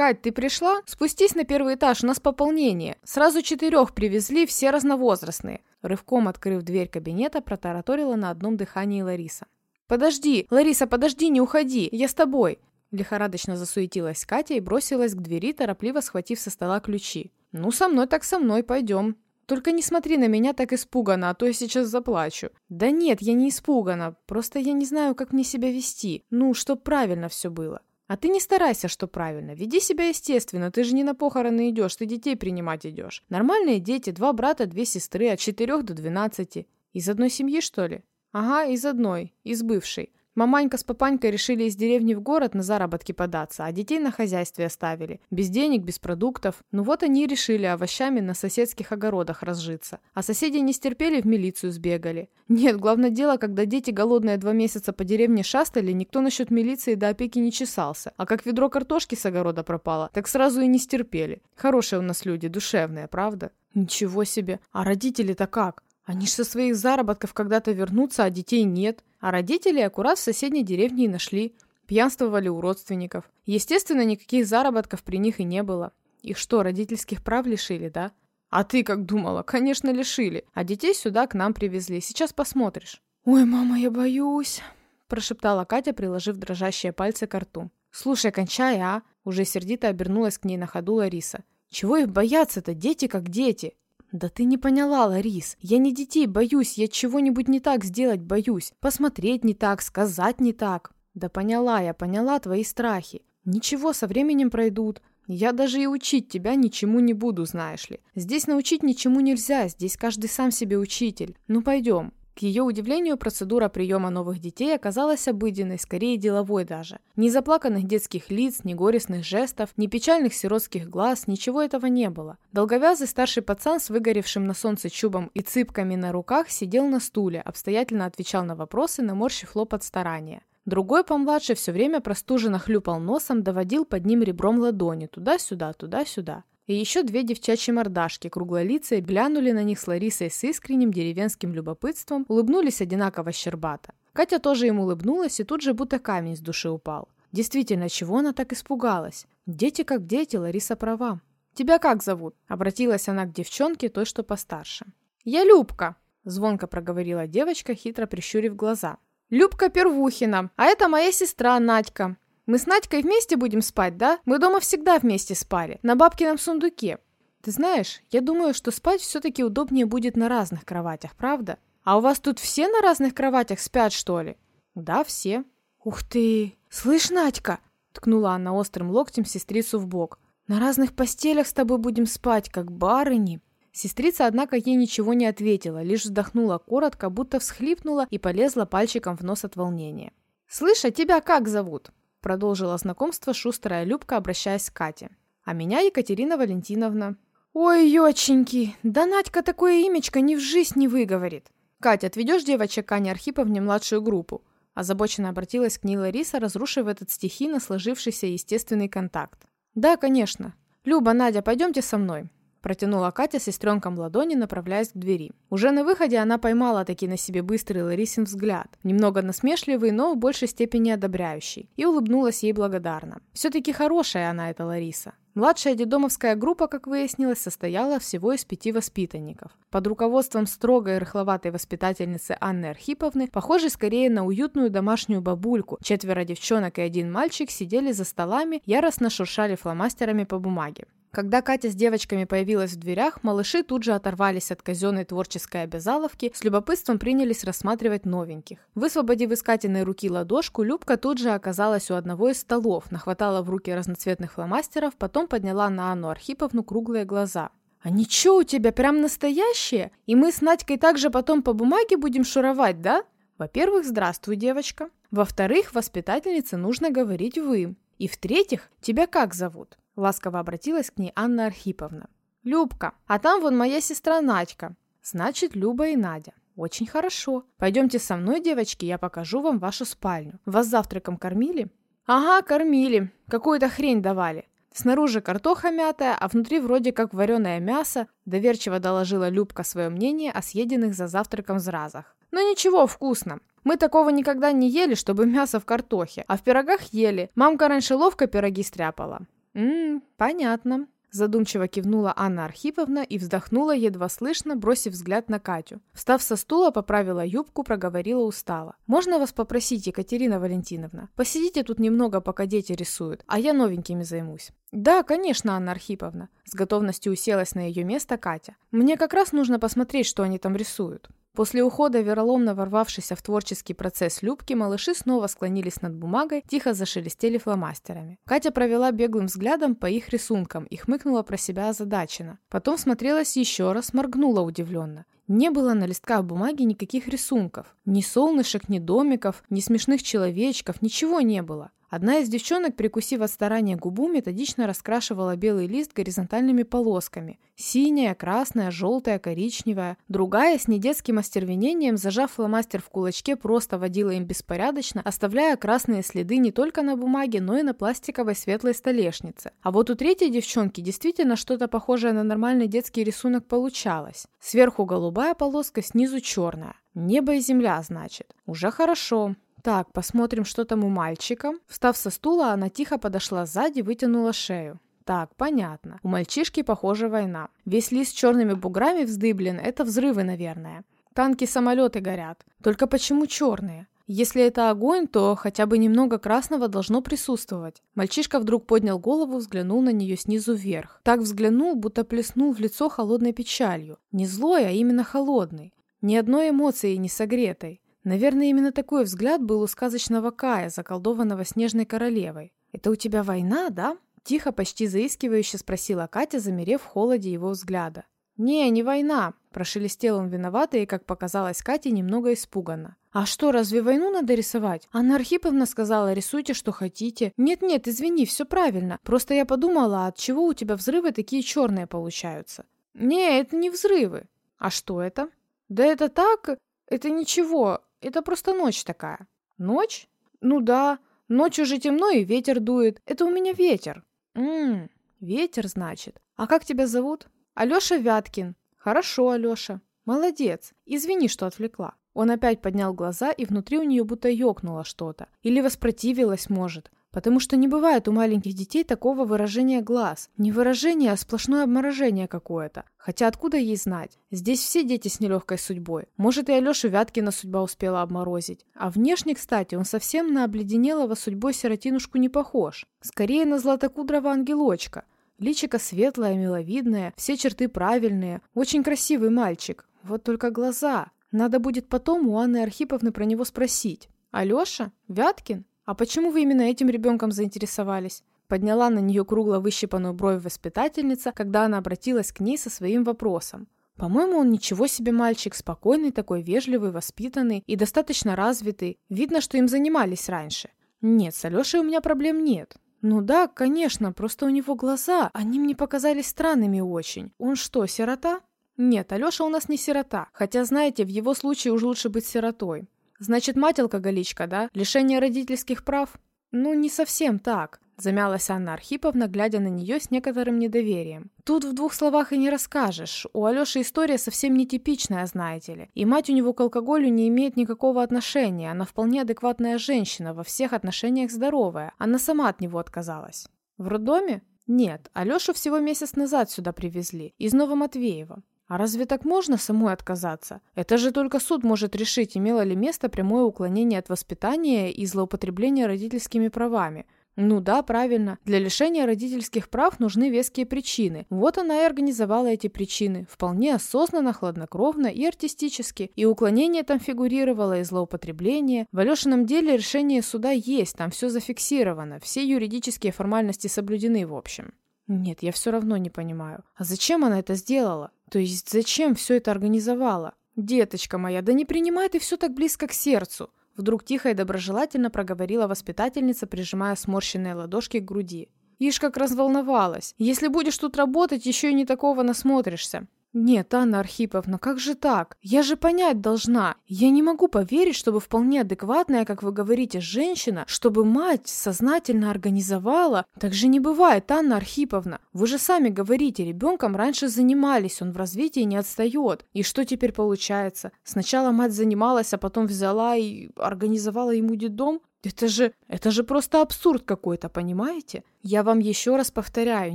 Кать, ты пришла? Спустись на первый этаж, у нас пополнение. Сразу четырех привезли, все разновозрастные. Рывком открыв дверь кабинета, протараторила на одном дыхании Лариса. «Подожди! Лариса, подожди, не уходи! Я с тобой!» Лихорадочно засуетилась Катя и бросилась к двери, торопливо схватив со стола ключи. «Ну, со мной так со мной, пойдем!» Только не смотри на меня так испуганно, а то я сейчас заплачу. Да нет, я не испугана, просто я не знаю, как мне себя вести. Ну, чтоб правильно все было. А ты не старайся, что правильно. Веди себя естественно, ты же не на похороны идешь, ты детей принимать идешь. Нормальные дети, два брата, две сестры, от четырех до двенадцати. Из одной семьи, что ли? Ага, из одной, из бывшей. Маманька с папанькой решили из деревни в город на заработки податься, а детей на хозяйстве оставили. Без денег, без продуктов. Ну вот они и решили овощами на соседских огородах разжиться. А соседи не стерпели, в милицию сбегали. Нет, главное дело, когда дети голодные два месяца по деревне шастали, никто насчет милиции до опеки не чесался. А как ведро картошки с огорода пропало, так сразу и не стерпели. Хорошие у нас люди, душевные, правда? Ничего себе. А родители-то как? Они ж со своих заработков когда-то вернутся, а детей нет. А родители аккурат в соседней деревне и нашли. Пьянствовали у родственников. Естественно, никаких заработков при них и не было. Их что, родительских прав лишили, да? А ты как думала? Конечно, лишили. А детей сюда к нам привезли. Сейчас посмотришь. Ой, мама, я боюсь, прошептала Катя, приложив дрожащие пальцы к рту. Слушай, кончай, а? Уже сердито обернулась к ней на ходу Лариса. Чего их бояться-то? Дети как дети. «Да ты не поняла, Ларис. Я не детей боюсь, я чего-нибудь не так сделать боюсь. Посмотреть не так, сказать не так». «Да поняла я, поняла твои страхи. Ничего, со временем пройдут. Я даже и учить тебя ничему не буду, знаешь ли. Здесь научить ничему нельзя, здесь каждый сам себе учитель. Ну пойдем». К ее удивлению, процедура приема новых детей оказалась обыденной, скорее деловой даже. Ни заплаканных детских лиц, ни горестных жестов, ни печальных сиротских глаз, ничего этого не было. Долговязый старший пацан с выгоревшим на солнце чубом и цыпками на руках сидел на стуле, обстоятельно отвечал на вопросы, наморщив лоб от старания. Другой помладше все время простуженно хлюпал носом, доводил под ним ребром ладони туда-сюда, туда-сюда. И еще две девчачьи мордашки, круглолицые, глянули на них с Ларисой с искренним деревенским любопытством, улыбнулись одинаково щербато. Катя тоже им улыбнулась и тут же будто камень с души упал. Действительно, чего она так испугалась? Дети как дети, Лариса права. «Тебя как зовут?» – обратилась она к девчонке, той, что постарше. «Я Любка», – звонко проговорила девочка, хитро прищурив глаза. «Любка Первухина, а это моя сестра Надька. Мы с Надькой вместе будем спать, да? Мы дома всегда вместе спали, на бабкином сундуке. Ты знаешь, я думаю, что спать все-таки удобнее будет на разных кроватях, правда? А у вас тут все на разных кроватях спят, что ли? Да, все. Ух ты! Слышь, Надька! Ткнула она острым локтем сестрицу в бок. На разных постелях с тобой будем спать, как барыни. Сестрица, однако, ей ничего не ответила, лишь вздохнула коротко, будто всхлипнула и полезла пальчиком в нос от волнения. «Слышь, а тебя как зовут?» Продолжила знакомство шустрая Любка, обращаясь к Кате. А меня Екатерина Валентиновна. Ой, ёченьки, да Надька такое имечко ни в жизнь не выговорит. Катя, отведешь девочек Кане Архиповне младшую группу? Озабоченно обратилась к ней Лариса, разрушив этот стихийно сложившийся естественный контакт. «Да, конечно. Люба, Надя, пойдемте со мной. Протянула Катя сестренкам ладони, направляясь к двери. Уже на выходе она поймала таки на себе быстрый Ларисин взгляд, немного насмешливый, но в большей степени одобряющий, и улыбнулась ей благодарно. Все-таки хорошая она эта Лариса. Младшая дедомовская группа, как выяснилось, состояла всего из пяти воспитанников. Под руководством строгой и рыхловатой воспитательницы Анны Архиповны, похожей скорее на уютную домашнюю бабульку, четверо девчонок и один мальчик сидели за столами, яростно шуршали фломастерами по бумаге. Когда Катя с девочками появилась в дверях, малыши тут же оторвались от казенной творческой обязаловки, с любопытством принялись рассматривать новеньких. Высвободив из Катиной руки ладошку, Любка тут же оказалась у одного из столов, нахватала в руки разноцветных фломастеров, потом подняла на Анну Архиповну круглые глаза. «А ничего у тебя прям настоящие? И мы с Надькой также потом по бумаге будем шуровать, да?» Во-первых, здравствуй, девочка. Во-вторых, воспитательнице нужно говорить «вы». И в-третьих, тебя как зовут? Ласково обратилась к ней Анна Архиповна. «Любка, а там вон моя сестра Надька. Значит, Люба и Надя. Очень хорошо. Пойдемте со мной, девочки, я покажу вам вашу спальню. Вас завтраком кормили?» «Ага, кормили. Какую-то хрень давали. Снаружи картоха мятая, а внутри вроде как вареное мясо», доверчиво доложила Любка свое мнение о съеденных за завтраком зразах. «Но ничего, вкусно. Мы такого никогда не ели, чтобы мясо в картохе, а в пирогах ели. Мамка раньше ловко пироги стряпала. Ммм, понятно. Задумчиво кивнула Анна Архиповна и вздохнула едва слышно, бросив взгляд на Катю. Встав со стула, поправила юбку, проговорила устало. «Можно вас попросить, Екатерина Валентиновна? Посидите тут немного, пока дети рисуют, а я новенькими займусь». «Да, конечно, Анна Архиповна», — с готовностью уселась на ее место Катя. «Мне как раз нужно посмотреть, что они там рисуют». После ухода вероломно ворвавшейся в творческий процесс Любки, малыши снова склонились над бумагой, тихо зашелестели фломастерами. Катя провела беглым взглядом по их рисункам и хмыкнула про себя озадаченно. Потом смотрелась еще раз, моргнула удивленно. Не было на листках бумаги никаких рисунков. Ни солнышек, ни домиков, ни смешных человечков, ничего не было. Одна из девчонок, прикусив от старания губу, методично раскрашивала белый лист горизонтальными полосками. Синяя, красная, желтая, коричневая. Другая, с недетским остервенением, зажав фломастер в кулачке, просто водила им беспорядочно, оставляя красные следы не только на бумаге, но и на пластиковой светлой столешнице. А вот у третьей девчонки действительно что-то похожее на нормальный детский рисунок получалось. Сверху голубая полоска, снизу черная. Небо и земля, значит. Уже хорошо. Так, посмотрим, что там у мальчика. Встав со стула, она тихо подошла сзади, вытянула шею. Так, понятно. У мальчишки, похоже, война. Весь лист с черными буграми вздыблен, это взрывы, наверное. Танки, самолеты горят. Только почему черные? Если это огонь, то хотя бы немного красного должно присутствовать. Мальчишка вдруг поднял голову, взглянул на нее снизу вверх. Так взглянул, будто плеснул в лицо холодной печалью. Не злой, а именно холодный. Ни одной эмоции не согретой. Наверное, именно такой взгляд был у сказочного Кая, заколдованного снежной королевой. «Это у тебя война, да?» Тихо, почти заискивающе спросила Катя, замерев в холоде его взгляда. «Не, не война», – прошелестел он виновато и, как показалось Кате, немного испуганно. «А что, разве войну надо рисовать? Анна Архиповна сказала, рисуйте, что хотите». «Нет-нет, извини, все правильно. Просто я подумала, от чего у тебя взрывы такие черные получаются?» «Не, это не взрывы». «А что это?» «Да это так, это ничего. Это просто ночь такая. Ночь? Ну да. Ночью же темно и ветер дует. Это у меня ветер. Ммм, ветер, значит. А как тебя зовут? Алёша Вяткин. Хорошо, Алёша. Молодец. Извини, что отвлекла. Он опять поднял глаза, и внутри у нее будто ёкнуло что-то. Или воспротивилась, может. Потому что не бывает у маленьких детей такого выражения глаз. Не выражение, а сплошное обморожение какое-то. Хотя откуда ей знать? Здесь все дети с нелегкой судьбой. Может, и Алешу Вяткина судьба успела обморозить. А внешне, кстати, он совсем на обледенелого судьбой сиротинушку не похож. Скорее на златокудрого ангелочка. Личико светлое, миловидное, все черты правильные. Очень красивый мальчик. Вот только глаза. Надо будет потом у Анны Архиповны про него спросить. Алеша? Вяткин? «А почему вы именно этим ребенком заинтересовались?» Подняла на нее кругло выщипанную бровь воспитательница, когда она обратилась к ней со своим вопросом. По-моему, он ничего себе мальчик, спокойный такой, вежливый, воспитанный и достаточно развитый. Видно, что им занимались раньше. Нет, с Алешей у меня проблем нет. Ну да, конечно, просто у него глаза, они мне показались странными очень. Он что, сирота? Нет, Алеша у нас не сирота. Хотя, знаете, в его случае уж лучше быть сиротой. Значит, мать алкоголичка, да? Лишение родительских прав? Ну, не совсем так. Замялась Анна Архиповна, глядя на нее с некоторым недоверием. Тут в двух словах и не расскажешь. У Алеши история совсем нетипичная, знаете ли. И мать у него к алкоголю не имеет никакого отношения. Она вполне адекватная женщина, во всех отношениях здоровая. Она сама от него отказалась. В роддоме? Нет, Алешу всего месяц назад сюда привезли, из Новоматвеева. А разве так можно самой отказаться? Это же только суд может решить, имело ли место прямое уклонение от воспитания и злоупотребление родительскими правами. Ну да, правильно. Для лишения родительских прав нужны веские причины. Вот она и организовала эти причины. Вполне осознанно, хладнокровно и артистически. И уклонение там фигурировало, и злоупотребление. В Алешином деле решение суда есть, там все зафиксировано. Все юридические формальности соблюдены в общем. Нет, я все равно не понимаю. А зачем она это сделала? То есть зачем все это организовала? Деточка моя, да не принимай ты все так близко к сердцу. Вдруг тихо и доброжелательно проговорила воспитательница, прижимая сморщенные ладошки к груди. Ишь, как разволновалась. Если будешь тут работать, еще и не такого насмотришься. «Нет, Анна Архиповна, как же так? Я же понять должна. Я не могу поверить, чтобы вполне адекватная, как вы говорите, женщина, чтобы мать сознательно организовала. Так же не бывает, Анна Архиповна. Вы же сами говорите, ребенком раньше занимались, он в развитии не отстает. И что теперь получается? Сначала мать занималась, а потом взяла и организовала ему детдом? Это же, это же просто абсурд какой-то, понимаете? Я вам еще раз повторяю,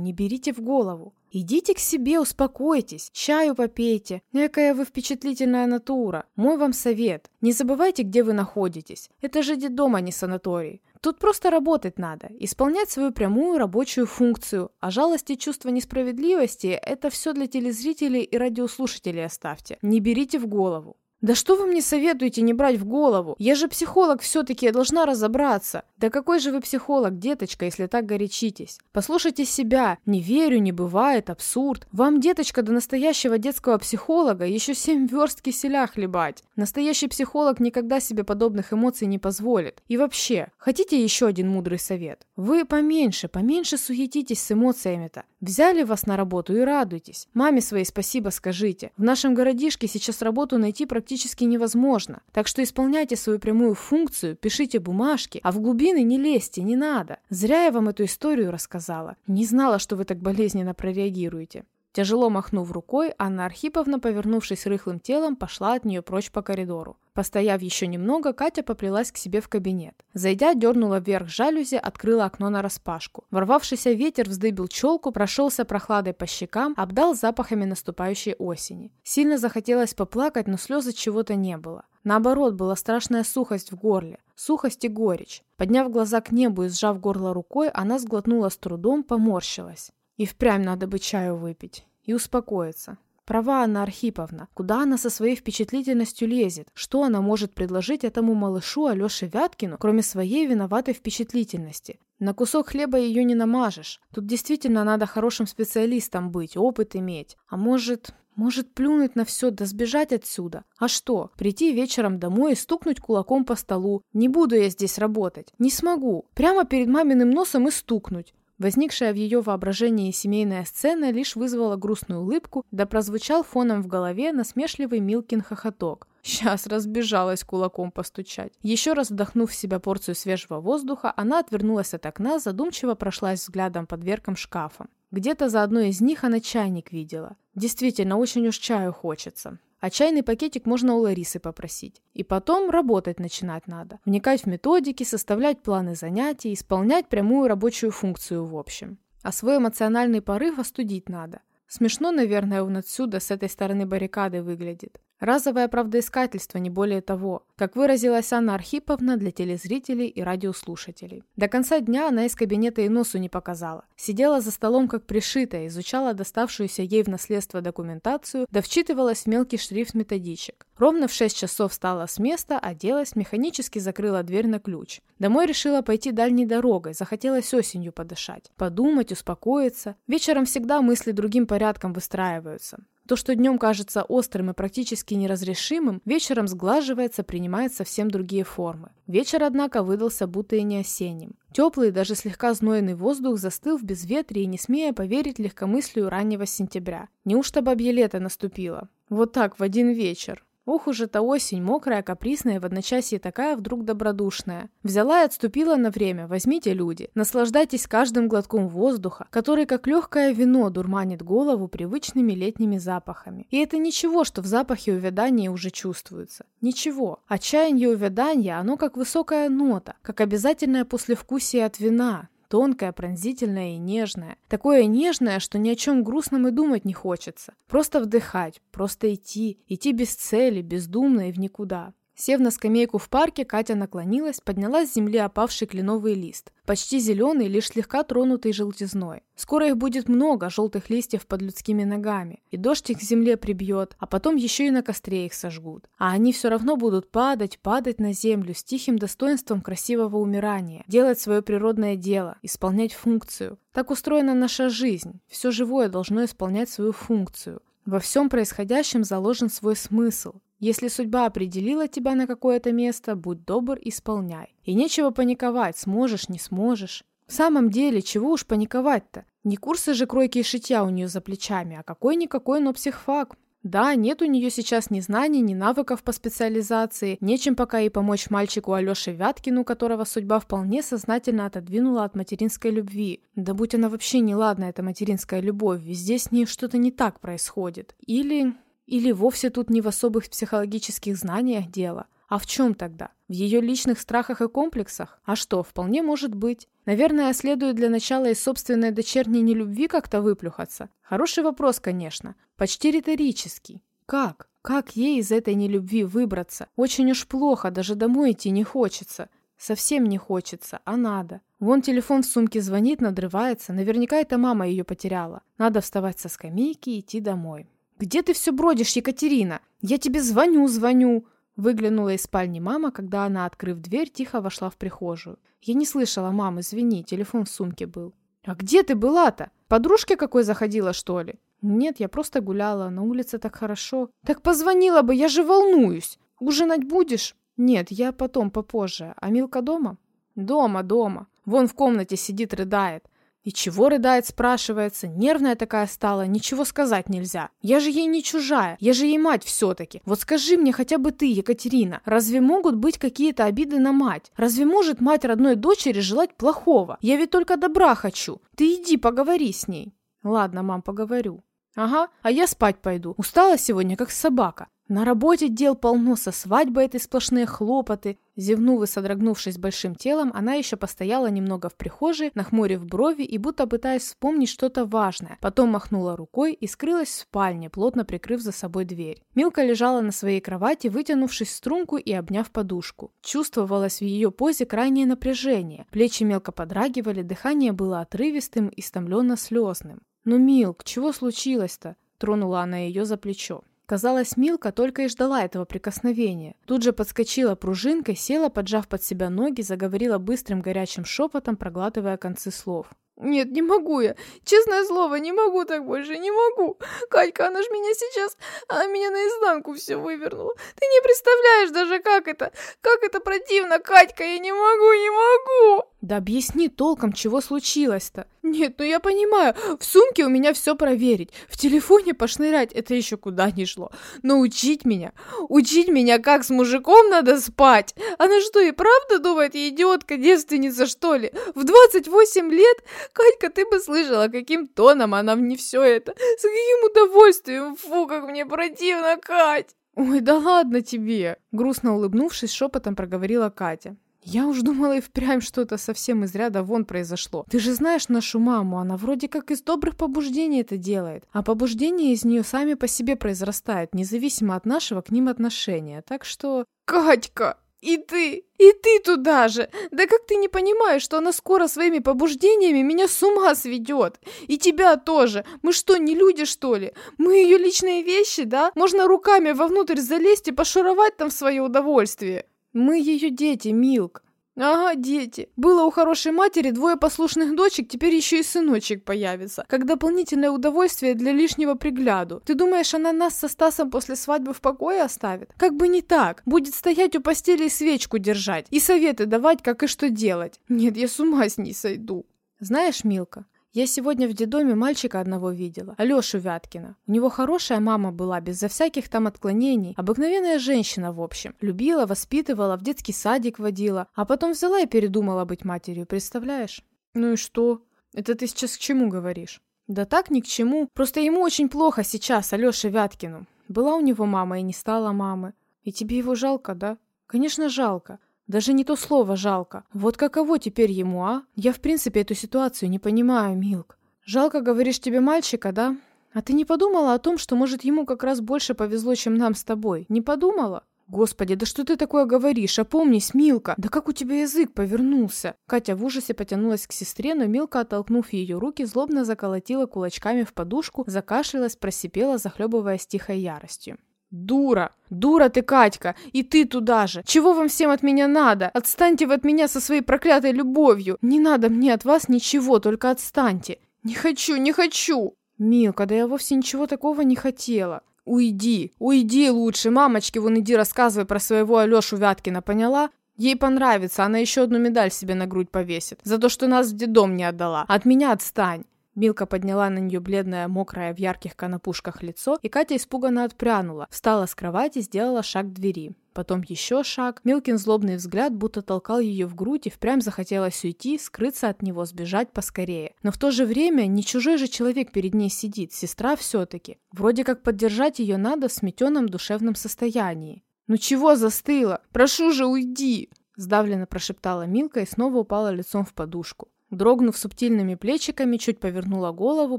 не берите в голову. Идите к себе, успокойтесь, чаю попейте. Некая вы впечатлительная натура. Мой вам совет. Не забывайте, где вы находитесь. Это же детдом, а не санаторий. Тут просто работать надо, исполнять свою прямую рабочую функцию. А жалость и чувство несправедливости – это все для телезрителей и радиослушателей оставьте. Не берите в голову. Да что вы мне советуете не брать в голову? Я же психолог все-таки, я должна разобраться. Да какой же вы психолог, деточка, если так горячитесь? Послушайте себя. Не верю, не бывает, абсурд. Вам, деточка, до настоящего детского психолога еще семь верст киселя хлебать. Настоящий психолог никогда себе подобных эмоций не позволит. И вообще, хотите еще один мудрый совет? Вы поменьше, поменьше суетитесь с эмоциями-то. Взяли вас на работу и радуйтесь. Маме своей спасибо скажите. В нашем городишке сейчас работу найти практически невозможно. Так что исполняйте свою прямую функцию, пишите бумажки, а в глубины не лезьте, не надо. Зря я вам эту историю рассказала. Не знала, что вы так болезненно прореагируете». Тяжело махнув рукой, Анна Архиповна, повернувшись рыхлым телом, пошла от нее прочь по коридору. Постояв еще немного, Катя поплелась к себе в кабинет. Зайдя, дернула вверх жалюзи, открыла окно на распашку. Ворвавшийся ветер вздыбил челку, прошелся прохладой по щекам, обдал запахами наступающей осени. Сильно захотелось поплакать, но слезы чего-то не было. Наоборот, была страшная сухость в горле. Сухость и горечь. Подняв глаза к небу и сжав горло рукой, она сглотнула с трудом, поморщилась. И впрямь надо бы чаю выпить. И успокоиться. Права Анна Архиповна. Куда она со своей впечатлительностью лезет? Что она может предложить этому малышу Алёше Вяткину, кроме своей виноватой впечатлительности? На кусок хлеба ее не намажешь. Тут действительно надо хорошим специалистом быть, опыт иметь. А может... Может, плюнуть на все да сбежать отсюда? А что, прийти вечером домой и стукнуть кулаком по столу? Не буду я здесь работать. Не смогу. Прямо перед маминым носом и стукнуть. Возникшая в ее воображении семейная сцена лишь вызвала грустную улыбку, да прозвучал фоном в голове насмешливый Милкин хохоток. Сейчас разбежалась кулаком постучать. Еще раз вдохнув в себя порцию свежего воздуха, она отвернулась от окна, задумчиво прошлась взглядом под дверком шкафа. Где-то за одной из них она чайник видела. Действительно, очень уж чаю хочется. А чайный пакетик можно у Ларисы попросить. И потом работать начинать надо. Вникать в методики, составлять планы занятий, исполнять прямую рабочую функцию в общем. А свой эмоциональный порыв остудить надо. Смешно, наверное, он отсюда, с этой стороны баррикады выглядит. Разовое правдоискательство, не более того, как выразилась Анна Архиповна для телезрителей и радиослушателей. До конца дня она из кабинета и носу не показала. Сидела за столом как пришитая, изучала доставшуюся ей в наследство документацию, да вчитывалась в мелкий шрифт методичек. Ровно в 6 часов встала с места, оделась, механически закрыла дверь на ключ. Домой решила пойти дальней дорогой, захотелось осенью подышать. Подумать, успокоиться. Вечером всегда мысли другим порядком выстраиваются. То, что днем кажется острым и практически неразрешимым, вечером сглаживается, принимает совсем другие формы. Вечер, однако, выдался будто и не осенним. Теплый, даже слегка знойный воздух застыл в безветрии, не смея поверить легкомыслию раннего сентября. Неужто бабье лето наступило? Вот так, в один вечер. Ох уж эта осень, мокрая, капризная, в одночасье такая вдруг добродушная. Взяла и отступила на время, возьмите люди. Наслаждайтесь каждым глотком воздуха, который как легкое вино дурманит голову привычными летними запахами. И это ничего, что в запахе увядания уже чувствуется. Ничего. Отчаяние увядания, оно как высокая нота, как обязательное послевкусие от вина, Тонкое, пронзительное и нежное. Такое нежное, что ни о чем грустном и думать не хочется. Просто вдыхать, просто идти. Идти без цели, бездумно и в никуда. Сев на скамейку в парке, Катя наклонилась, подняла с земли опавший кленовый лист. Почти зеленый, лишь слегка тронутый желтизной. Скоро их будет много, желтых листьев под людскими ногами. И дождь их к земле прибьет, а потом еще и на костре их сожгут. А они все равно будут падать, падать на землю с тихим достоинством красивого умирания. Делать свое природное дело, исполнять функцию. Так устроена наша жизнь. Все живое должно исполнять свою функцию. Во всем происходящем заложен свой смысл. Если судьба определила тебя на какое-то место, будь добр, исполняй. И нечего паниковать, сможешь, не сможешь. В самом деле, чего уж паниковать-то? Не курсы же кройки и шитья у нее за плечами, а какой-никакой, но психфак. Да, нет у нее сейчас ни знаний, ни навыков по специализации, нечем пока и помочь мальчику Алёше Вяткину, которого судьба вполне сознательно отодвинула от материнской любви. Да будь она вообще неладна, эта материнская любовь, везде с ней что-то не так происходит. Или... Или вовсе тут не в особых психологических знаниях дело, А в чем тогда? В ее личных страхах и комплексах? А что, вполне может быть. Наверное, следует для начала из собственной дочерней нелюбви как-то выплюхаться. Хороший вопрос, конечно. Почти риторический. Как? Как ей из этой нелюбви выбраться? Очень уж плохо, даже домой идти не хочется. Совсем не хочется, а надо. Вон телефон в сумке звонит, надрывается. Наверняка это мама ее потеряла. Надо вставать со скамейки и идти домой. «Где ты все бродишь, Екатерина? Я тебе звоню, звоню!» Выглянула из спальни мама, когда она, открыв дверь, тихо вошла в прихожую. «Я не слышала, мам, извини, телефон в сумке был». «А где ты была-то? Подружке какой заходила, что ли?» «Нет, я просто гуляла, на улице так хорошо». «Так позвонила бы, я же волнуюсь! Ужинать будешь?» «Нет, я потом, попозже. А Милка дома?» «Дома, дома. Вон в комнате сидит, рыдает. И чего рыдает, спрашивается. Нервная такая стала, ничего сказать нельзя. Я же ей не чужая, я же ей мать все-таки. Вот скажи мне хотя бы ты, Екатерина, разве могут быть какие-то обиды на мать? Разве может мать родной дочери желать плохого? Я ведь только добра хочу. Ты иди поговори с ней. Ладно, мам, поговорю. Ага, а я спать пойду. Устала сегодня, как собака. На работе дел полно, со свадьбой этой сплошные хлопоты. Зевнув и содрогнувшись большим телом, она еще постояла немного в прихожей, нахмурив брови и будто пытаясь вспомнить что-то важное. Потом махнула рукой и скрылась в спальне, плотно прикрыв за собой дверь. Милка лежала на своей кровати, вытянувшись в струнку и обняв подушку. Чувствовалось в ее позе крайнее напряжение. Плечи мелко подрагивали, дыхание было отрывистым и стомленно-слезным. «Ну, Милк, чего случилось-то?» Тронула она ее за плечо. Казалось, Милка только и ждала этого прикосновения. Тут же подскочила пружинкой, села, поджав под себя ноги, заговорила быстрым горячим шепотом, проглатывая концы слов. Нет, не могу я. Честное слово, не могу так больше, не могу. Катька, она ж меня сейчас, она меня наизнанку все вывернула. Ты не представляешь даже, как это, как это противно, Катька, я не могу, не могу. Да объясни толком, чего случилось-то. Нет, ну я понимаю, в сумке у меня все проверить, в телефоне пошнырять, это еще куда ни шло. Но учить меня, учить меня, как с мужиком надо спать. Она что, и правда думает, я идиотка, девственница, что ли? В 28 лет Катька, ты бы слышала, каким тоном она мне все это. С каким удовольствием. Фу, как мне противно, Кать. Ой, да ладно тебе. Грустно улыбнувшись, шепотом проговорила Катя. Я уж думала и впрямь что-то совсем из ряда вон произошло. Ты же знаешь нашу маму, она вроде как из добрых побуждений это делает. А побуждения из нее сами по себе произрастают, независимо от нашего к ним отношения. Так что... Катька! И ты, и ты туда же. Да как ты не понимаешь, что она скоро своими побуждениями меня с ума сведет? И тебя тоже. Мы что, не люди, что ли? Мы ее личные вещи, да? Можно руками вовнутрь залезть и пошуровать там в свое удовольствие. Мы ее дети, Милк. Ага, дети. Было у хорошей матери двое послушных дочек, теперь еще и сыночек появится. Как дополнительное удовольствие для лишнего пригляду. Ты думаешь, она нас со Стасом после свадьбы в покое оставит? Как бы не так. Будет стоять у постели и свечку держать. И советы давать, как и что делать. Нет, я с ума с ней сойду. Знаешь, Милка, я сегодня в детдоме мальчика одного видела, Алешу Вяткина. У него хорошая мама была, безо всяких там отклонений. Обыкновенная женщина, в общем. Любила, воспитывала, в детский садик водила. А потом взяла и передумала быть матерью, представляешь? Ну и что? Это ты сейчас к чему говоришь? Да так ни к чему. Просто ему очень плохо сейчас, Алёше Вяткину. Была у него мама и не стала мамы. И тебе его жалко, да? Конечно, жалко. Даже не то слово жалко. Вот каково теперь ему, а? Я в принципе эту ситуацию не понимаю, Милк. Жалко, говоришь, тебе мальчика, да? А ты не подумала о том, что, может, ему как раз больше повезло, чем нам с тобой? Не подумала? Господи, да что ты такое говоришь? Опомнись, Милка! Да как у тебя язык повернулся? Катя в ужасе потянулась к сестре, но Милка, оттолкнув ее руки, злобно заколотила кулачками в подушку, закашлялась, просипела, захлебываясь тихой яростью. Дура! Дура ты, Катька! И ты туда же! Чего вам всем от меня надо? Отстаньте вы от меня со своей проклятой любовью! Не надо мне от вас ничего, только отстаньте! Не хочу, не хочу! Милка, да я вовсе ничего такого не хотела. Уйди, уйди лучше, мамочке вон иди рассказывай про своего Алешу Вяткина, поняла? Ей понравится, она еще одну медаль себе на грудь повесит. За то, что нас в детдом не отдала. От меня отстань. Милка подняла на нее бледное, мокрое в ярких конопушках лицо, и Катя испуганно отпрянула, встала с кровати, сделала шаг к двери. Потом еще шаг. Милкин злобный взгляд будто толкал ее в грудь, и впрямь захотелось уйти, скрыться от него, сбежать поскорее. Но в то же время не чужой же человек перед ней сидит, сестра все-таки. Вроде как поддержать ее надо в сметенном душевном состоянии. «Ну чего застыла? Прошу же, уйди!» Сдавленно прошептала Милка и снова упала лицом в подушку. Дрогнув субтильными плечиками, чуть повернула голову,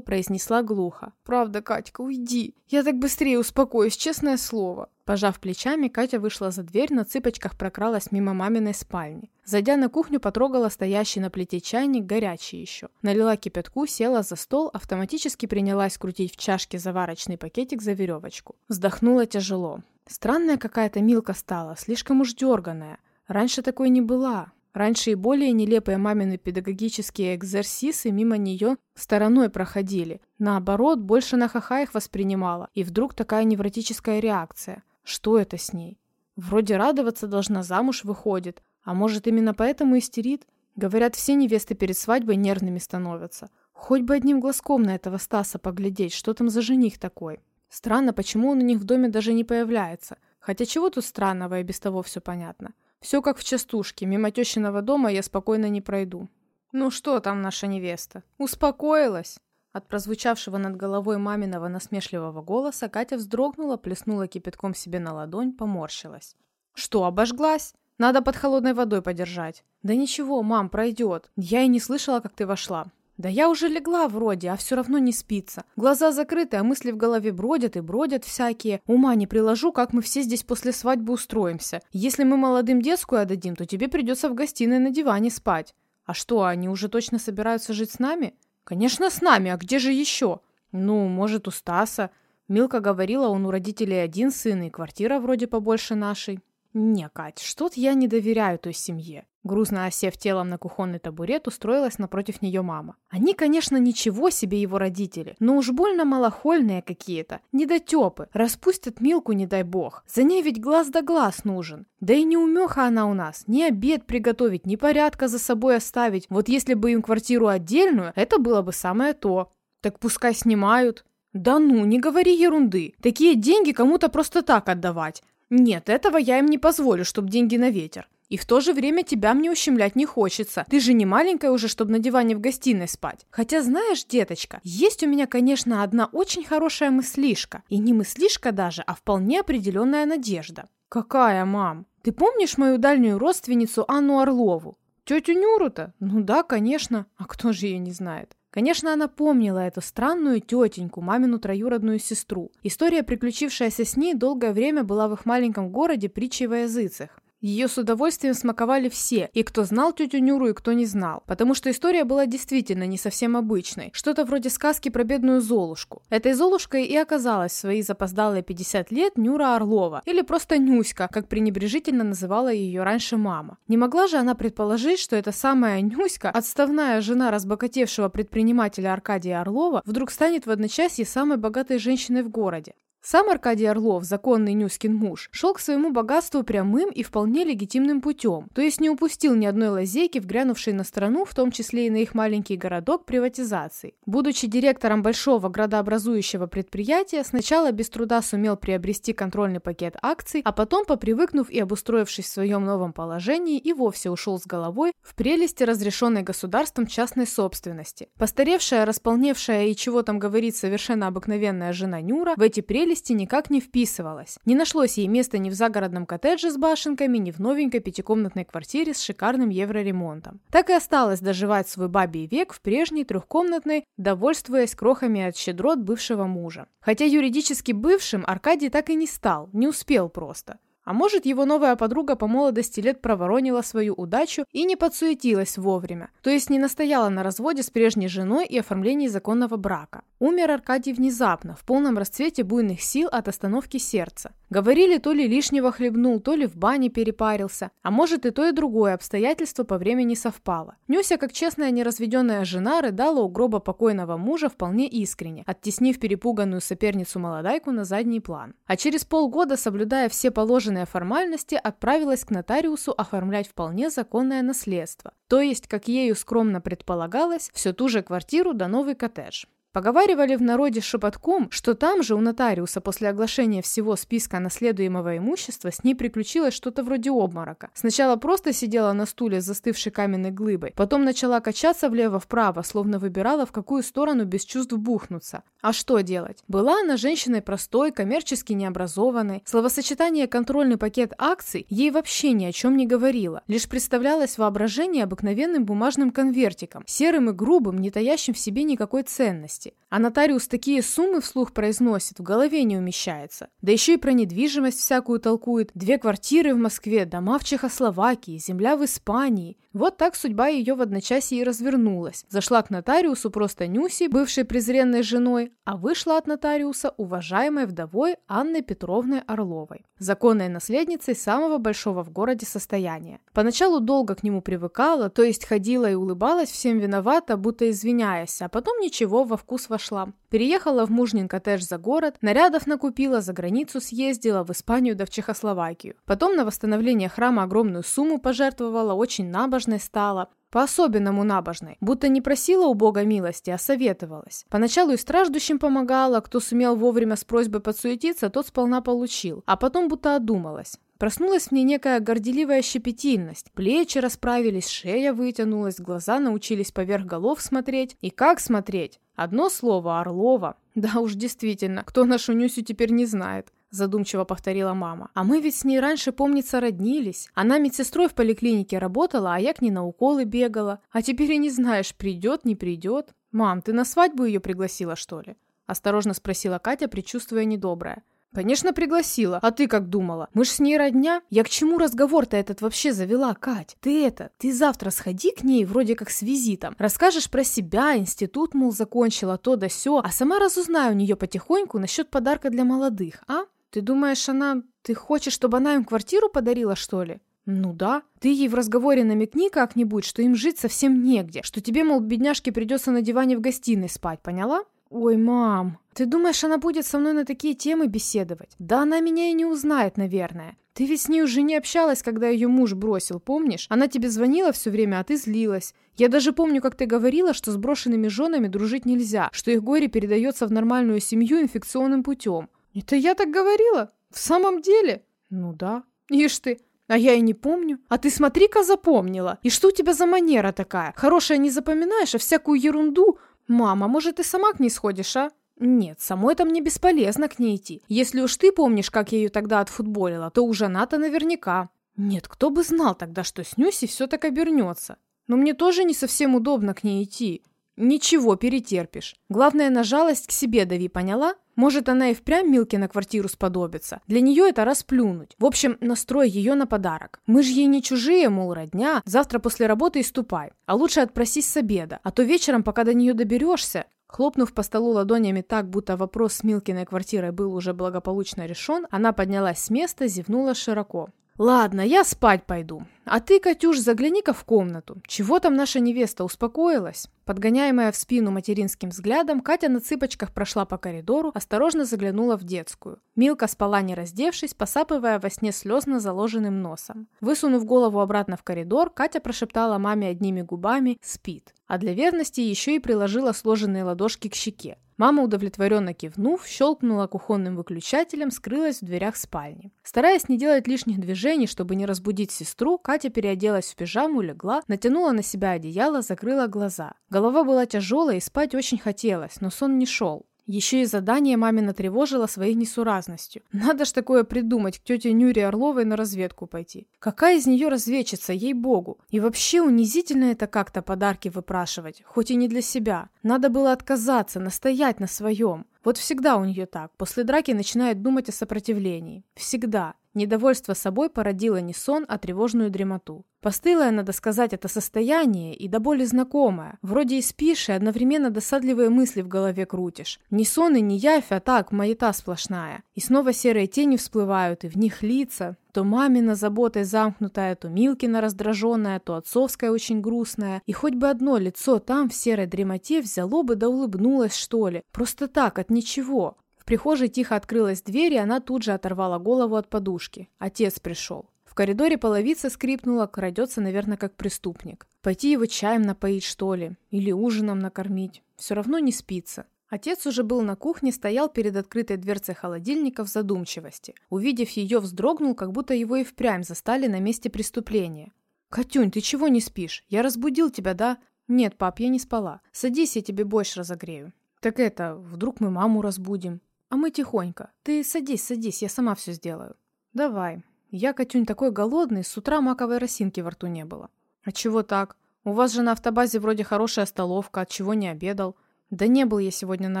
произнесла глухо. «Правда, Катька, уйди. Я так быстрее успокоюсь, честное слово». Пожав плечами, Катя вышла за дверь, на цыпочках прокралась мимо маминой спальни. Зайдя на кухню, потрогала стоящий на плите чайник, горячий еще. Налила кипятку, села за стол, автоматически принялась крутить в чашке заварочный пакетик за веревочку. Вздохнула тяжело. Странная какая-то Милка стала, слишком уж дерганая. Раньше такой не была. Раньше и более нелепые мамины педагогические экзерсисы мимо нее стороной проходили. Наоборот, больше на хаха их воспринимала. И вдруг такая невротическая реакция. Что это с ней? Вроде радоваться должна, замуж выходит. А может, именно поэтому истерит? Говорят, все невесты перед свадьбой нервными становятся. Хоть бы одним глазком на этого Стаса поглядеть, что там за жених такой. Странно, почему он у них в доме даже не появляется. Хотя чего тут странного, и без того все понятно. Все как в частушке, мимо тещиного дома я спокойно не пройду. Ну что там наша невеста? Успокоилась? От прозвучавшего над головой маминого насмешливого голоса Катя вздрогнула, плеснула кипятком себе на ладонь, поморщилась. «Что, обожглась? Надо под холодной водой подержать». «Да ничего, мам, пройдет. Я и не слышала, как ты вошла. Да я уже легла вроде, а все равно не спится. Глаза закрыты, а мысли в голове бродят и бродят всякие. Ума не приложу, как мы все здесь после свадьбы устроимся. Если мы молодым детскую отдадим, то тебе придется в гостиной на диване спать. А что, они уже точно собираются жить с нами? Конечно, с нами, а где же еще? Ну, может, у Стаса. Милка говорила, он у родителей один сын, и квартира вроде побольше нашей. Не, Кать, что-то я не доверяю той семье. Грузно осев телом на кухонный табурет, устроилась напротив нее мама. Они, конечно, ничего себе его родители, но уж больно малохольные какие-то, недотепы, распустят Милку, не дай бог. За ней ведь глаз да глаз нужен. Да и не умеха она у нас, ни обед приготовить, ни порядка за собой оставить. Вот если бы им квартиру отдельную, это было бы самое то. Так пускай снимают. Да ну, не говори ерунды. Такие деньги кому-то просто так отдавать. Нет, этого я им не позволю, чтоб деньги на ветер. И в то же время тебя мне ущемлять не хочется. Ты же не маленькая уже, чтобы на диване в гостиной спать. Хотя знаешь, деточка, есть у меня, конечно, одна очень хорошая мыслишка. И не мыслишка даже, а вполне определенная надежда. Какая, мам? Ты помнишь мою дальнюю родственницу Анну Орлову? Тетю Нюру-то? Ну да, конечно. А кто же ее не знает? Конечно, она помнила эту странную тетеньку, мамину троюродную сестру. История, приключившаяся с ней, долгое время была в их маленьком городе притчей во языцах. Ее с удовольствием смаковали все, и кто знал тетю Нюру, и кто не знал, потому что история была действительно не совсем обычной, что-то вроде сказки про бедную Золушку. Этой Золушкой и оказалась в свои запоздалые 50 лет Нюра Орлова, или просто Нюська, как пренебрежительно называла ее раньше мама. Не могла же она предположить, что эта самая Нюська, отставная жена разбогатевшего предпринимателя Аркадия Орлова, вдруг станет в одночасье самой богатой женщиной в городе. Сам Аркадий Орлов, законный Нюскин муж, шел к своему богатству прямым и вполне легитимным путем, то есть не упустил ни одной лазейки, вгрянувшей на страну, в том числе и на их маленький городок, приватизации. Будучи директором большого градообразующего предприятия, сначала без труда сумел приобрести контрольный пакет акций, а потом, попривыкнув и обустроившись в своем новом положении, и вовсе ушел с головой в прелести разрешенной государством частной собственности. Постаревшая, располневшая и чего там говорить совершенно обыкновенная жена Нюра в эти прелести прелести никак не вписывалась. Не нашлось ей места ни в загородном коттедже с башенками, ни в новенькой пятикомнатной квартире с шикарным евроремонтом. Так и осталось доживать свой бабий век в прежней трехкомнатной, довольствуясь крохами от щедрот бывшего мужа. Хотя юридически бывшим Аркадий так и не стал, не успел просто. А может, его новая подруга по молодости лет проворонила свою удачу и не подсуетилась вовремя, то есть не настояла на разводе с прежней женой и оформлении законного брака. Умер Аркадий внезапно, в полном расцвете буйных сил от остановки сердца. Говорили, то ли лишнего хлебнул, то ли в бане перепарился, а может и то и другое обстоятельство по времени совпало. Нюся, как честная неразведенная жена, рыдала у гроба покойного мужа вполне искренне, оттеснив перепуганную соперницу-молодайку на задний план. А через полгода, соблюдая все положенные формальности, отправилась к нотариусу оформлять вполне законное наследство, то есть, как ею скромно предполагалось, всю ту же квартиру да новый коттедж. Поговаривали в народе шепотком, что там же у нотариуса после оглашения всего списка наследуемого имущества с ней приключилось что-то вроде обморока. Сначала просто сидела на стуле с застывшей каменной глыбой, потом начала качаться влево-вправо, словно выбирала, в какую сторону без чувств бухнуться. А что делать? Была она женщиной простой, коммерчески необразованной. Словосочетание «контрольный пакет акций» ей вообще ни о чем не говорило. Лишь представлялось воображение обыкновенным бумажным конвертиком, серым и грубым, не таящим в себе никакой ценности недвижимости. А нотариус такие суммы вслух произносит, в голове не умещается. Да еще и про недвижимость всякую толкует. Две квартиры в Москве, дома в Чехословакии, земля в Испании. Вот так судьба ее в одночасье и развернулась. Зашла к нотариусу просто Нюси, бывшей презренной женой, а вышла от нотариуса уважаемой вдовой Анной Петровной Орловой, законной наследницей самого большого в городе состояния. Поначалу долго к нему привыкала, то есть ходила и улыбалась всем виновата, будто извиняясь, а потом ничего, во вкус вошла. Переехала в мужнин коттедж за город, нарядов накупила, за границу съездила, в Испанию да в Чехословакию. Потом на восстановление храма огромную сумму пожертвовала, очень набожной стала. По-особенному набожной, будто не просила у Бога милости, а советовалась. Поначалу и страждущим помогала, кто сумел вовремя с просьбой подсуетиться, тот сполна получил, а потом будто одумалась. Проснулась в ней некая горделивая щепетильность. Плечи расправились, шея вытянулась, глаза научились поверх голов смотреть. И как смотреть? Одно слово – Орлова. Да уж действительно, кто нашу Нюсю теперь не знает задумчиво повторила мама. А мы ведь с ней раньше, помнится, роднились. Она медсестрой в поликлинике работала, а я к ней на уколы бегала. А теперь и не знаешь, придет, не придет. Мам, ты на свадьбу ее пригласила, что ли? Осторожно спросила Катя, предчувствуя недоброе. «Конечно, пригласила. А ты как думала? Мы ж с ней родня. Я к чему разговор-то этот вообще завела, Кать? Ты это, ты завтра сходи к ней вроде как с визитом. Расскажешь про себя, институт, мол, закончила, то да сё, а сама разузнаю у нее потихоньку насчет подарка для молодых, а? Ты думаешь, она... Ты хочешь, чтобы она им квартиру подарила, что ли? Ну да. Ты ей в разговоре намекни как-нибудь, что им жить совсем негде, что тебе, мол, бедняжке придется на диване в гостиной спать, поняла? «Ой, мам, ты думаешь, она будет со мной на такие темы беседовать? Да она меня и не узнает, наверное. Ты ведь с ней уже не общалась, когда ее муж бросил, помнишь? Она тебе звонила все время, а ты злилась. Я даже помню, как ты говорила, что с брошенными женами дружить нельзя, что их горе передается в нормальную семью инфекционным путем. Это я так говорила? В самом деле? Ну да. Ишь ты, а я и не помню. А ты смотри-ка запомнила. И что у тебя за манера такая? Хорошая не запоминаешь, а всякую ерунду «Мама, может, ты сама к ней сходишь, а?» «Нет, самой там мне бесполезно к ней идти. Если уж ты помнишь, как я ее тогда отфутболила, то уже она-то наверняка». «Нет, кто бы знал тогда, что с Нюси все так обернется. Но мне тоже не совсем удобно к ней идти. Ничего, перетерпишь. Главное, на жалость к себе дави, поняла? Может, она и впрямь Милке на квартиру сподобится. Для нее это расплюнуть. В общем, настрой ее на подарок. Мы же ей не чужие, мол, родня. Завтра после работы и ступай. А лучше отпросись с обеда. А то вечером, пока до нее доберешься, Хлопнув по столу ладонями так, будто вопрос с Милкиной квартирой был уже благополучно решен, она поднялась с места, зевнула широко. «Ладно, я спать пойду. А ты, Катюш, загляни-ка в комнату. Чего там наша невеста, успокоилась?» Подгоняемая в спину материнским взглядом, Катя на цыпочках прошла по коридору, осторожно заглянула в детскую. Милка спала не раздевшись, посапывая во сне слезно заложенным носом. Высунув голову обратно в коридор, Катя прошептала маме одними губами «спит». А для верности еще и приложила сложенные ладошки к щеке. Мама, удовлетворенно кивнув, щелкнула кухонным выключателем, скрылась в дверях спальни. Стараясь не делать лишних движений, чтобы не разбудить сестру, Катя переоделась в пижаму, легла, натянула на себя одеяло, закрыла глаза. Голова была тяжелая и спать очень хотелось, но сон не шел. Еще и задание мамина тревожило своей несуразностью. Надо ж такое придумать, к тете Нюре Орловой на разведку пойти. Какая из нее разведчица, ей-богу. И вообще унизительно это как-то подарки выпрашивать, хоть и не для себя. Надо было отказаться, настоять на своем. Вот всегда у нее так. После драки начинает думать о сопротивлении. Всегда. Недовольство собой породило не сон, а тревожную дремоту. Постылое, надо сказать, это состояние, и до боли знакомое. Вроде и спишь, и одновременно досадливые мысли в голове крутишь. Не сон и не явь, а так, маята сплошная. И снова серые тени всплывают, и в них лица. То мамина заботой замкнутая, то Милкина раздраженная, то отцовская очень грустная. И хоть бы одно лицо там, в серой дремоте, взяло бы да улыбнулось, что ли. Просто так, от ничего прихожей тихо открылась дверь, и она тут же оторвала голову от подушки. Отец пришел. Коридоре половица скрипнула, крадется, наверное, как преступник. Пойти его чаем напоить, что ли? Или ужином накормить? Все равно не спится. Отец уже был на кухне, стоял перед открытой дверцей холодильника в задумчивости. Увидев ее, вздрогнул, как будто его и впрямь застали на месте преступления. «Катюнь, ты чего не спишь? Я разбудил тебя, да?» «Нет, пап, я не спала. Садись, я тебе больше разогрею». «Так это, вдруг мы маму разбудим?» «А мы тихонько. Ты садись, садись, я сама все сделаю». «Давай. Я, Катюнь, такой голодный, с утра маковой росинки во рту не было». «А чего так? У вас же на автобазе вроде хорошая столовка, от чего не обедал?» Да не был я сегодня на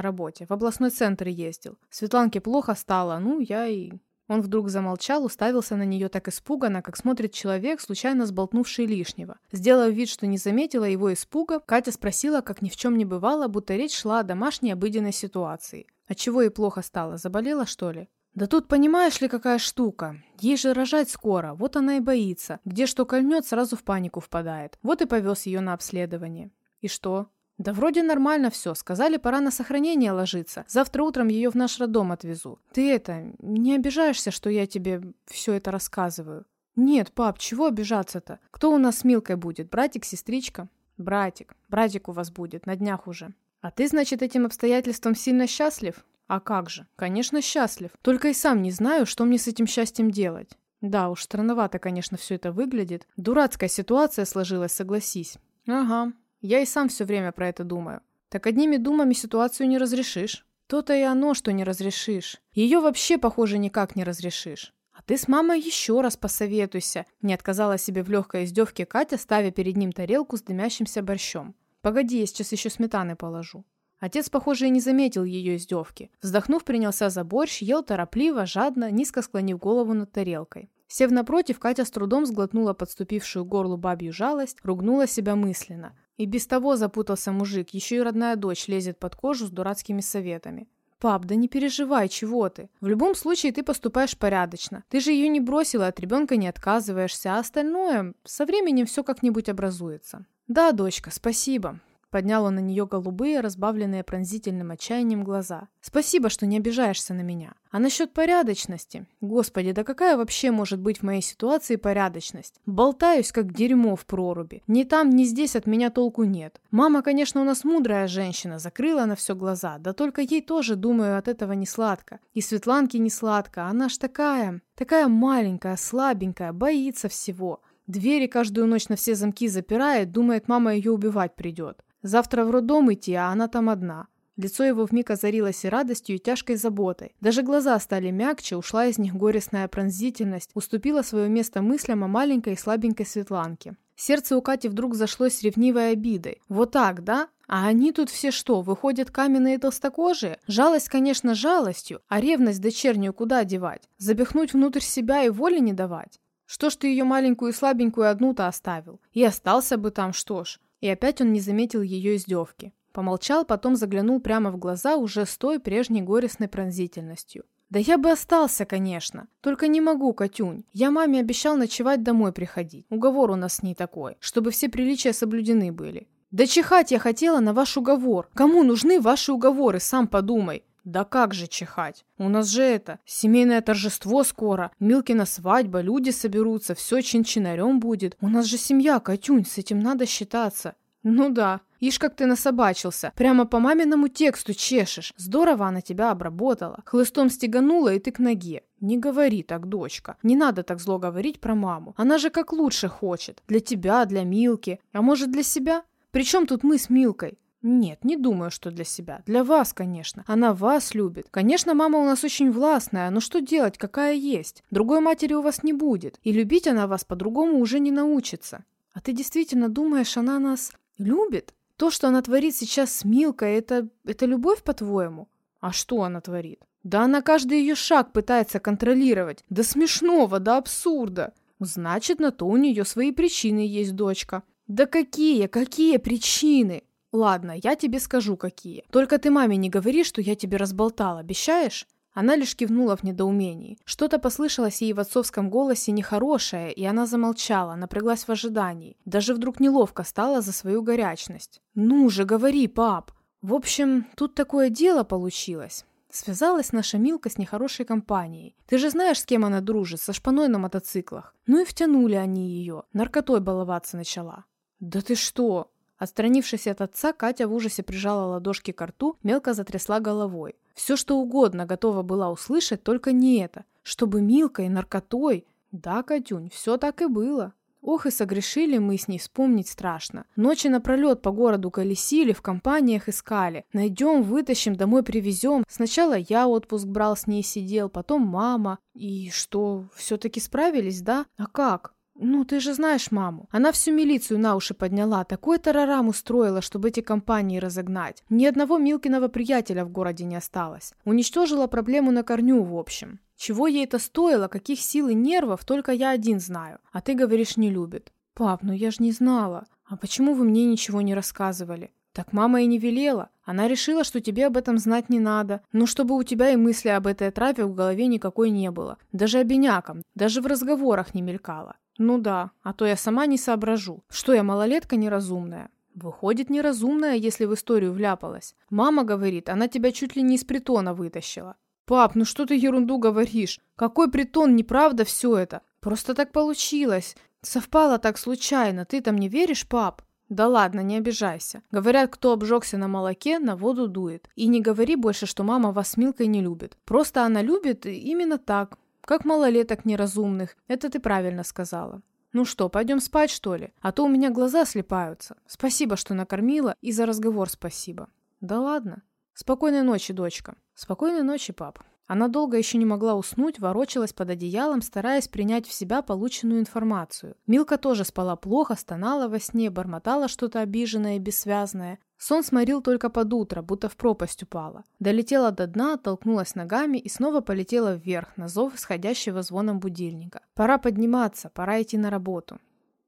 работе, в областной центр ездил. Светланке плохо стало, ну, я и... Он вдруг замолчал, уставился на нее так испуганно, как смотрит человек, случайно сболтнувший лишнего. Сделав вид, что не заметила его испуга, Катя спросила, как ни в чем не бывало, будто речь шла о домашней обыденной ситуации. А чего ей плохо стало? Заболела, что ли? Да тут понимаешь ли, какая штука? Ей же рожать скоро, вот она и боится. Где что кольнет, сразу в панику впадает. Вот и повез ее на обследование. И что? «Да вроде нормально все. Сказали, пора на сохранение ложиться. Завтра утром ее в наш роддом отвезу. Ты это, не обижаешься, что я тебе все это рассказываю?» «Нет, пап, чего обижаться-то? Кто у нас с Милкой будет? Братик, сестричка?» «Братик. Братик у вас будет, на днях уже». «А ты, значит, этим обстоятельством сильно счастлив?» «А как же? Конечно, счастлив. Только и сам не знаю, что мне с этим счастьем делать». «Да уж, странновато, конечно, все это выглядит. Дурацкая ситуация сложилась, согласись». «Ага, я и сам все время про это думаю. Так одними думами ситуацию не разрешишь. То-то и оно, что не разрешишь. Ее вообще, похоже, никак не разрешишь. А ты с мамой еще раз посоветуйся. Не отказала себе в легкой издевке Катя, ставя перед ним тарелку с дымящимся борщом. Погоди, я сейчас еще сметаны положу. Отец, похоже, и не заметил ее издевки. Вздохнув, принялся за борщ, ел торопливо, жадно, низко склонив голову над тарелкой. Сев напротив, Катя с трудом сглотнула подступившую горлу бабью жалость, ругнула себя мысленно. И без того запутался мужик, еще и родная дочь лезет под кожу с дурацкими советами. «Пап, да не переживай, чего ты? В любом случае ты поступаешь порядочно. Ты же ее не бросила, от ребенка не отказываешься, а остальное со временем все как-нибудь образуется». «Да, дочка, спасибо. Поднял он на нее голубые, разбавленные пронзительным отчаянием глаза. «Спасибо, что не обижаешься на меня. А насчет порядочности? Господи, да какая вообще может быть в моей ситуации порядочность? Болтаюсь, как дерьмо в проруби. Ни там, ни здесь от меня толку нет. Мама, конечно, у нас мудрая женщина, закрыла на все глаза, да только ей тоже, думаю, от этого не сладко. И Светланке не сладко, она ж такая, такая маленькая, слабенькая, боится всего». Двери каждую ночь на все замки запирает, думает, мама ее убивать придет. Завтра в роддом идти, а она там одна. Лицо его вмиг озарилось и радостью, и тяжкой заботой. Даже глаза стали мягче, ушла из них горестная пронзительность, уступила свое место мыслям о маленькой и слабенькой Светланке. Сердце у Кати вдруг зашлось ревнивой обидой. Вот так, да? А они тут все что, выходят каменные толстокожие? Жалость, конечно, жалостью, а ревность дочернюю куда девать? Запихнуть внутрь себя и воли не давать? Что ж ты ее маленькую и слабенькую одну-то оставил? И остался бы там, что ж. И опять он не заметил ее издевки. Помолчал, потом заглянул прямо в глаза уже с той прежней горестной пронзительностью. «Да я бы остался, конечно. Только не могу, Катюнь. Я маме обещал ночевать домой приходить. Уговор у нас с ней такой, чтобы все приличия соблюдены были. Да чихать я хотела на ваш уговор. Кому нужны ваши уговоры, сам подумай. Да как же чихать? У нас же это, семейное торжество скоро, Милкина свадьба, люди соберутся, все чин-чинарем будет. У нас же семья, Катюнь, с этим надо считаться. Ну да, ишь как ты насобачился, прямо по маминому тексту чешешь. Здорово она тебя обработала. Хлыстом стеганула и ты к ноге. Не говори так, дочка. Не надо так зло говорить про маму. Она же как лучше хочет. Для тебя, для Милки. А может для себя? Причем тут мы с Милкой? Нет, не думаю, что для себя. Для вас, конечно. Она вас любит. Конечно, мама у нас очень властная, но что делать, какая есть? Другой матери у вас не будет. И любить она вас по-другому уже не научится. А ты действительно думаешь, она нас любит? То, что она творит сейчас с Милкой, это, это любовь, по-твоему? А что она творит? Да она каждый ее шаг пытается контролировать. До смешного, до абсурда. Значит, на то у нее свои причины есть, дочка. Да какие, какие причины? Ладно, я тебе скажу, какие. Только ты маме не говори, что я тебе разболтал, обещаешь? Она лишь кивнула в недоумении. Что-то послышалось ей в отцовском голосе нехорошее, и она замолчала, напряглась в ожидании. Даже вдруг неловко стало за свою горячность. «Ну же, говори, пап!» В общем, тут такое дело получилось. Связалась наша Милка с нехорошей компанией. Ты же знаешь, с кем она дружит, со шпаной на мотоциклах. Ну и втянули они ее. Наркотой баловаться начала. «Да ты что?» Отстранившись от отца, Катя в ужасе прижала ладошки к рту, мелко затрясла головой. Все, что угодно готова была услышать, только не это. Чтобы Милкой и наркотой. Да, Катюнь, все так и было. Ох, и согрешили мы с ней, вспомнить страшно. Ночи напролет по городу колесили, в компаниях искали. Найдем, вытащим, домой привезем. Сначала я отпуск брал, с ней сидел, потом мама. И что, все-таки справились, да? А как? «Ну, ты же знаешь маму. Она всю милицию на уши подняла, такой тарарам устроила, чтобы эти компании разогнать. Ни одного Милкиного приятеля в городе не осталось. Уничтожила проблему на корню, в общем. Чего ей это стоило, каких сил и нервов, только я один знаю. А ты говоришь, не любит. Пап, ну я ж не знала. А почему вы мне ничего не рассказывали? Так мама и не велела. Она решила, что тебе об этом знать не надо. Но чтобы у тебя и мысли об этой траве в голове никакой не было. Даже обиняком, даже в разговорах не мелькало. Ну да, а то я сама не соображу. Что я малолетка неразумная? Выходит, неразумная, если в историю вляпалась. Мама говорит, она тебя чуть ли не из притона вытащила. Пап, ну что ты ерунду говоришь? Какой притон, неправда все это? Просто так получилось. Совпало так случайно. Ты там не веришь, пап? Да ладно, не обижайся. Говорят, кто обжегся на молоке, на воду дует. И не говори больше, что мама вас с Милкой не любит. Просто она любит именно так, как малолеток неразумных, это ты правильно сказала. Ну что, пойдем спать, что ли? А то у меня глаза слепаются. Спасибо, что накормила, и за разговор спасибо. Да ладно. Спокойной ночи, дочка. Спокойной ночи, пап. Она долго еще не могла уснуть, ворочалась под одеялом, стараясь принять в себя полученную информацию. Милка тоже спала плохо, стонала во сне, бормотала что-то обиженное и бессвязное. Сон сморил только под утро, будто в пропасть упала. Долетела до дна, оттолкнулась ногами и снова полетела вверх, на зов исходящего звоном будильника. Пора подниматься, пора идти на работу.